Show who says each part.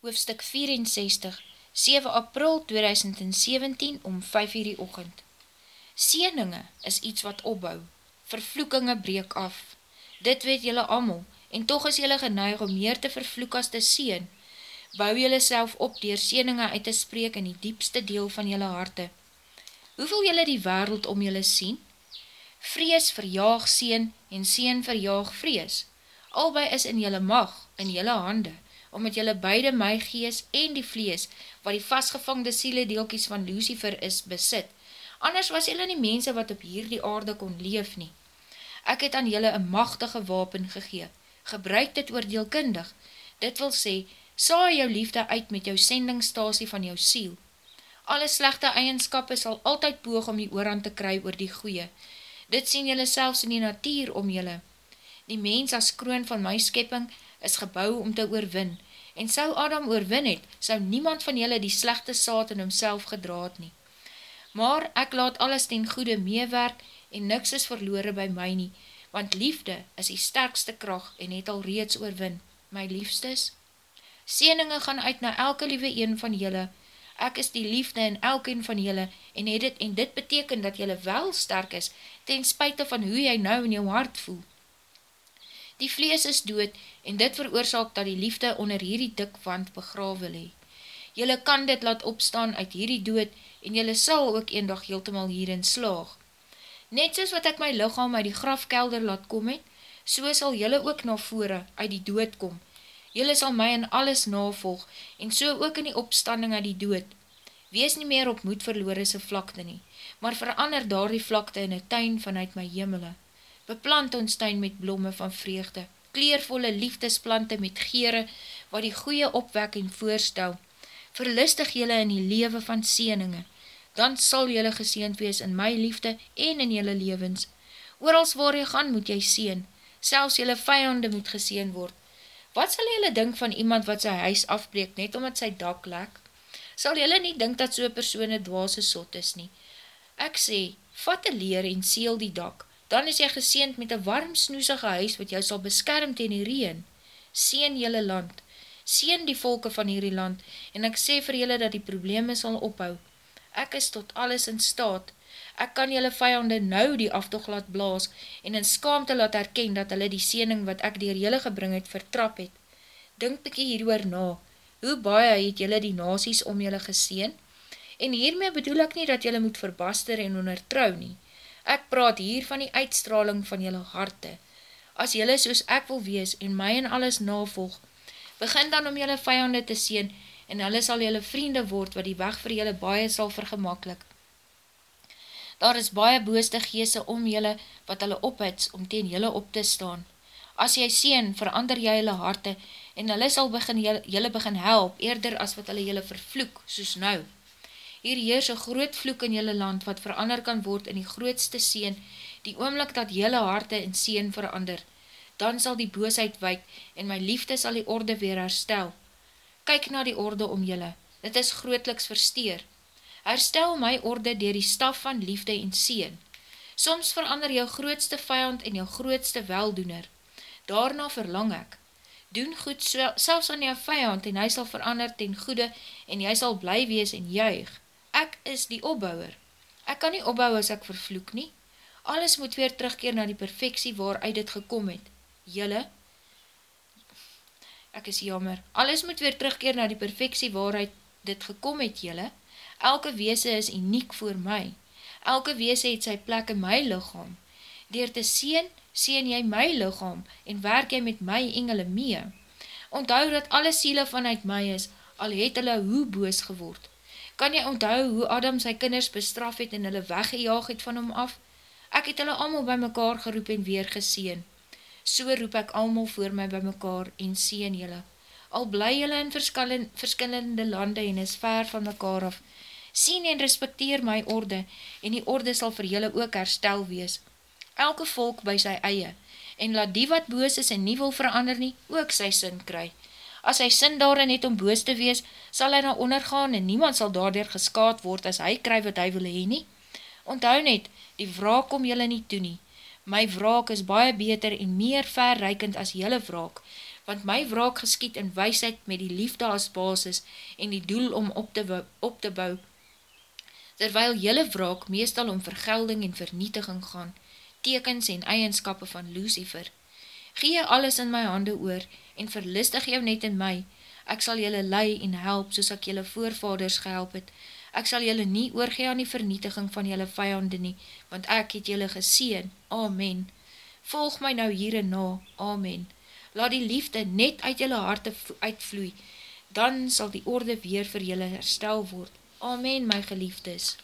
Speaker 1: hoofstuk 64, 7 april 2017 om 5 uur die ochend. Seeninge is iets wat opbou, vervloekinge breek af. Dit weet jylle amal, en toch is jylle geneig om meer te vervloek as te seen. Bou jylle self op dier seeninge uit te spreek in die diepste deel van jylle harte. Hoeveel jylle die wereld om jylle sien? Vrees verjaag seen en seen verjaag vrees. Albei is in jylle mag, in jylle hande, omdat jylle beide my gees en die vlees, wat die vastgevangde siele deelkies van Lucifer is, besit. Anders was jylle nie mense wat op hierdie aarde kon leef nie. Ek het aan jylle een machtige wapen gegee. Gebruik dit oordeelkundig. Dit wil sê, saai jou liefde uit met jou sendingstasie van jou siel. Alle slechte eigenskap sal altyd poog om die oorhand te kry oor die goeie. Dit sien jylle selfs in die natuur om jylle. Die mens as kroon van my skepping is gebouw om te oorwin, en sou Adam oorwin het, sou niemand van julle die slechte saad in homself gedraad nie. Maar ek laat alles ten goede meewerk, en niks is verloore by my nie, want liefde is die sterkste kracht en het al reeds oorwin, my liefstes. Seeninge gaan uit na elke liewe een van julle, ek is die liefde in elkeen van julle, en, dit, en dit beteken dat julle wel sterk is, ten spuite van hoe jy nou in jou hart voel. Die vlees is dood en dit veroorzaak dat die liefde onder hierdie dik wand begrawe lee. Julle kan dit laat opstaan uit hierdie dood en julle sal ook een dag heeltemal hierin slaag. Net soos wat ek my lichaam uit die grafkelder laat kom het, so sal julle ook na vore uit die dood kom. Julle sal my in alles navolg en so ook in die opstanding uit die dood. Wees nie meer op moed verloore sy vlakte nie, maar verander daar die vlakte in een tuin vanuit my jemele beplant ons tuin met blomme van vreugde, kleervolle liefdesplante met gere, wat die goeie opwekking voorstel. Verlustig jylle in die lewe van sieninge, dan sal jylle geseend wees in my liefde en in jylle levens. Oorals waar jy gaan moet jy sien, selfs jylle vijande moet geseen word. Wat sal jylle dink van iemand wat sy huis afbreek net omdat sy dak lek? Sal jylle nie dink dat so'n persoon een dwaase sot is nie? Ek sê, vat die leer en seel die dak, dan is jy geseend met een warm snoesige huis wat jou sal beskerm ten die reen. Seen jylle land, seen die volke van hierdie land, en ek sê vir jylle dat die probleme sal ophou. Ek is tot alles in staat, ek kan jylle vijande nou die aftog laat blaas, en in skaamte laat herken dat hulle die seening wat ek dier jylle gebring het, vertrap het. Dink bykie hieroor na, hoe baie het jylle die nasies om jylle geseen? En hiermee bedoel ek nie dat jylle moet verbaster en ondertrou nie, Ek praat hier van die uitstraling van jylle harte. As jylle soos ek wil wees en my en alles navolg, begin dan om jylle vijande te sien en hulle sal jylle vriende word wat die weg vir jylle baie sal vergemakkelijk. Daar is baie booste geese om jylle wat hulle ophits om teen jylle op te staan. As jy sien, verander jy jylle harte en hulle sal begin jylle begin help eerder as wat hulle jylle vervloek, soos nou. Hier heers een groot vloek in jylle land, wat verander kan word in die grootste seen, die oomlik dat jylle harte in seen verander. Dan sal die boosheid wyk, en my liefde sal die orde weer herstel. Kyk na die orde om jylle, dit is grootliks versteer. Herstel my orde dier die staf van liefde en seen. Soms verander jou grootste vijand en jou grootste weldoener. Daarna verlang ek. Doen goed selfs aan jou vijand en hy sal verander ten goede en jy sal bly wees en juig. Ek is die opbouwer. Ek kan nie opbouw as ek vervloek nie. Alles moet weer terugkeer na die perfectie waaruit dit gekom het. Julle, ek is jammer, alles moet weer terugkeer na die perfectie waaruit dit gekom het, julle. Elke weese is uniek voor my. Elke weese het sy plek in my lichaam. Door te sien, sien jy my lichaam en werk jy met my engele mee. Onthou dat alle siele vanuit my is, al het hulle hoe boos geword. Kan jy onthou hoe Adam sy kinders bestraf het en hulle weggejaag het van hom af? Ek het hulle allemaal by mekaar geroep en weer geseen. So roep ek allemaal voor my by mekaar en seen julle. Al bly julle in verskillende, lande en is ver van mekaar af. Sien en respecteer my orde en die orde sal vir julle ook herstel wees. Elke volk by sy eie en laat die wat boos is en nie wil verander nie, ook sy sin kry. As hy sin daarin het om boos te wees, sal hy na ondergaan en niemand sal daardoor geskaad word as hy kry wat hy wil heen nie. Onthou net, die wraak kom jylle nie toe nie. My wraak is baie beter en meer verreikend as jylle wraak, want my wraak geskiet in weisheid met die liefde as basis en die doel om op te, op te bou, terwyl jylle wraak meestal om vergelding en vernietiging gaan, tekens en eigenskappe van Lucifer. Gee alles in my hande oor en verlistig jou net in my, ek sal jylle lei en help soos ek jylle voorvaders gehelp het, ek sal jylle nie oorgee aan die vernietiging van jylle vijande nie, want ek het jylle geseen, Amen. Volg my nou hier en na, Amen. Laat die liefde net uit jylle harte uitvloei, dan sal die orde weer vir jylle herstel word. Amen, my geliefdes.